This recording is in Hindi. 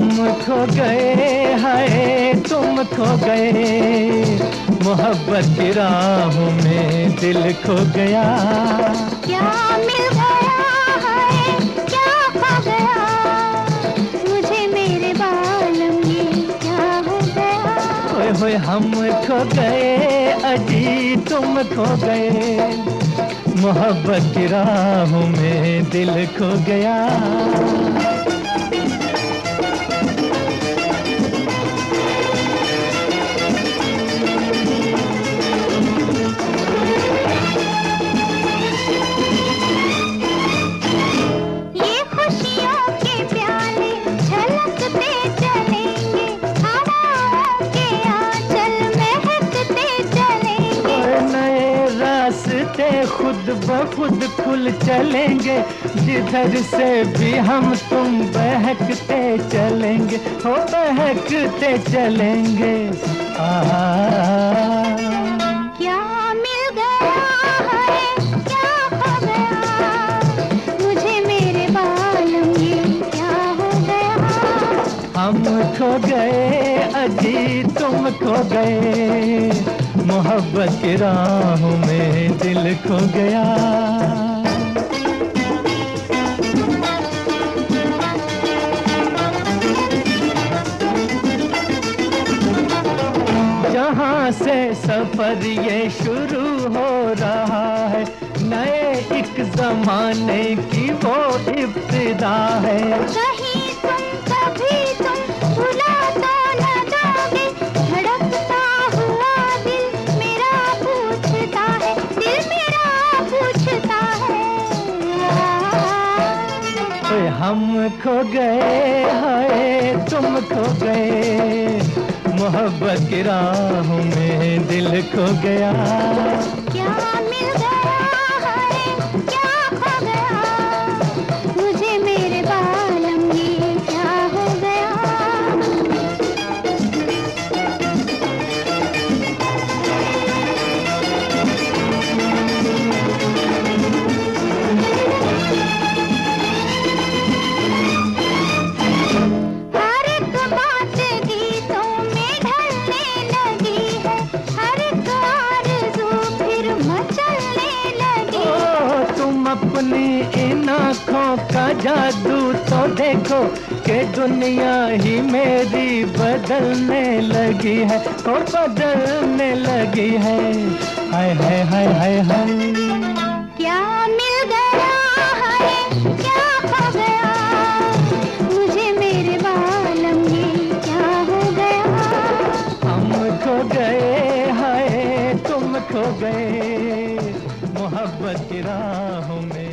हम खो गए हाय तुम खो गए। मोहब्बत की राहों में दिल खो गया। क्या मिल गया है क्या खो गया? मुझे मेरे बालम ये क्या हो गया? ओए होए हम खो गए अजी तुम खो गए। मोहब्बत की राहों में दिल खो गया। खुद ब खुद खुल चलेंगे। जिधर से भी हम तुम बहकते चलेंगे हो बहकते चलेंगे। आ। क्या मिल गया है? क्या खो गया मुझे मेरे बालम क्या हो गया? हम खो गए अजी तुम खो गए। मोहब्बत की राहों में दिल खो गया। जहाँ से सफ़र ये शुरू हो रहा है, नए एक जमाने की वो इब्तिदा है। हम खो गए हाय तुम खो गए। मोहब्बत की राह में दिल खो गया। क्या मिल गया? आँखों का जादू तो देखो कि दुनिया ही मेरी बदलने लगी है ओ बदलने लगी है। हाय हाय हाय हाय हाय। क्या मिल गया है? क्या खो गया? मुझे मेरे बालम ये क्या हो गया? हम खो गए हाय तुम खो गए। मोहब्बत की राहों में